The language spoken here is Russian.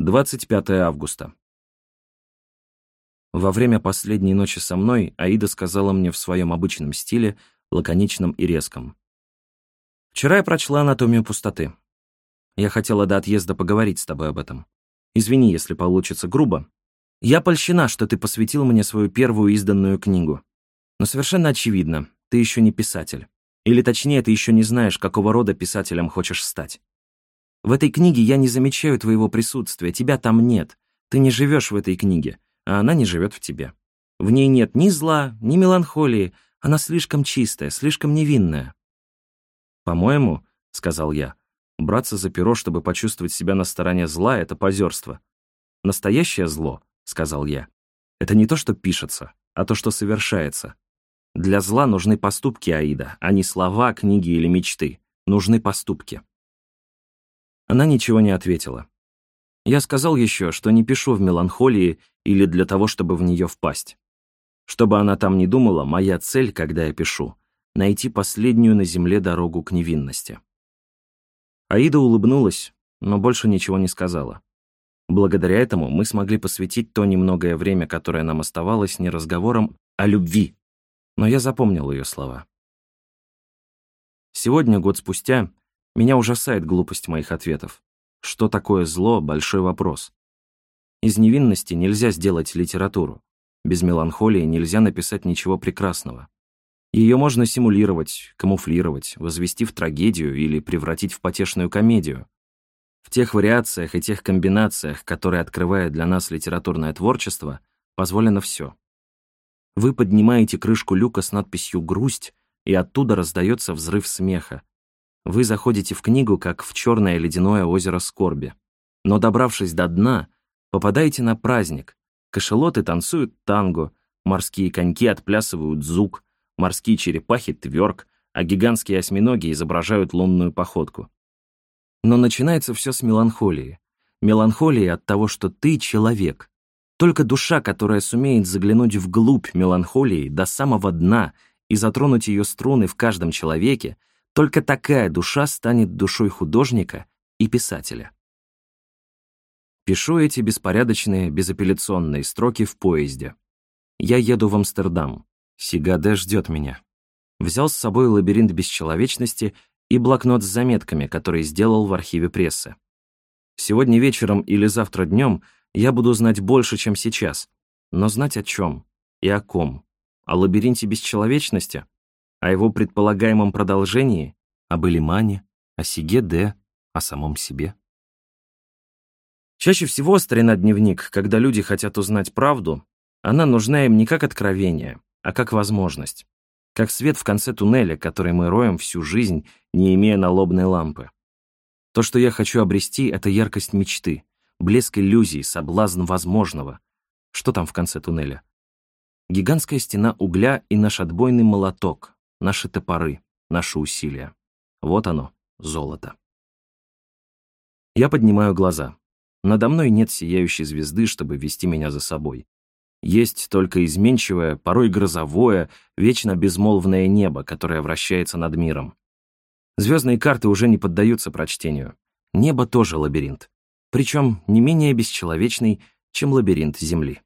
25 августа. Во время последней ночи со мной Аида сказала мне в своем обычном стиле, лаконичном и резком. «Вчера я прочла «Анатомию пустоты». Я хотела до отъезда поговорить с тобой об этом. Извини, если получится грубо. Я польщена, что ты посвятил мне свою первую изданную книгу. Но совершенно очевидно, ты еще не писатель. Или точнее, ты еще не знаешь, какого рода писателем хочешь стать. В этой книге я не замечаю твоего присутствия, тебя там нет. Ты не живешь в этой книге, а она не живет в тебе. В ней нет ни зла, ни меланхолии, она слишком чистая, слишком невинная. «По-моему, — сказал я, — браться за перо, чтобы почувствовать себя на стороне зла, — это позерство. Настоящее зло, — сказал я, — это не то, что пишется, а то, что совершается. Для зла нужны поступки, Аида, а не слова, книги или мечты. Нужны поступки. Она ничего не ответила. Я сказал еще, что не пишу в меланхолии или для того, чтобы в нее впасть. Чтобы она там не думала, моя цель, когда я пишу, найти последнюю на земле дорогу к невинности. Аида улыбнулась, но больше ничего не сказала. Благодаря этому мы смогли посвятить то немногое время, которое нам оставалось, не разговорам, а любви. Но я запомнил ее слова. Сегодня, год спустя, меня ужасает глупость моих ответов. Что такое зло – большой вопрос. Из невинности нельзя сделать литературу. Без меланхолии нельзя написать ничего прекрасного. Ее можно симулировать, камуфлировать, возвести в трагедию или превратить в потешную комедию. В тех вариациях и тех комбинациях, которые открывает для нас литературное творчество, позволено все. Вы поднимаете крышку люка с надписью «Грусть», и оттуда раздается взрыв смеха, вы заходите в книгу, как в черное ледяное озеро скорби. Но добравшись до дна, попадаете на праздник. Кошелоты танцуют танго, морские коньки отплясывают зук, морские черепахи — тверк, а гигантские осьминоги изображают лунную походку. Но начинается все с меланхолии. Меланхолии от того, что ты — человек. Только душа, которая сумеет заглянуть вглубь меланхолии до самого дна и затронуть ее струны в каждом человеке — только такая душа станет душой художника и писателя. Пишу эти беспорядочные, безапелляционные строки в поезде. Я еду в Амстердам. Сигаде ждет меня. Взял с собой лабиринт бесчеловечности и блокнот с заметками, который сделал в архиве прессы. Сегодня вечером или завтра днем я буду знать больше, чем сейчас. Но знать о чем и о ком? О лабиринте бесчеловечности? О его предполагаемом продолжении, об Элимане, о Сиге Д, о самом себе. Чаще всего старина-дневник, когда люди хотят узнать правду, она нужна им не как откровение, а как возможность, как свет в конце туннеля, который мы роем всю жизнь, не имея налобной лампы. То, что я хочу обрести, это яркость мечты, блеск иллюзий, соблазн возможного. Что там в конце туннеля? Гигантская стена угля и наш отбойный молоток, наши топоры, наши усилия. Вот оно, золото. Я поднимаю глаза. Надо мной нет сияющей звезды, чтобы вести меня за собой. Есть только изменчивое, порой грозовое, вечно безмолвное небо, которое вращается над миром. Звездные карты уже не поддаются прочтению. Небо тоже лабиринт. Причем не менее бесчеловечный, чем лабиринт Земли.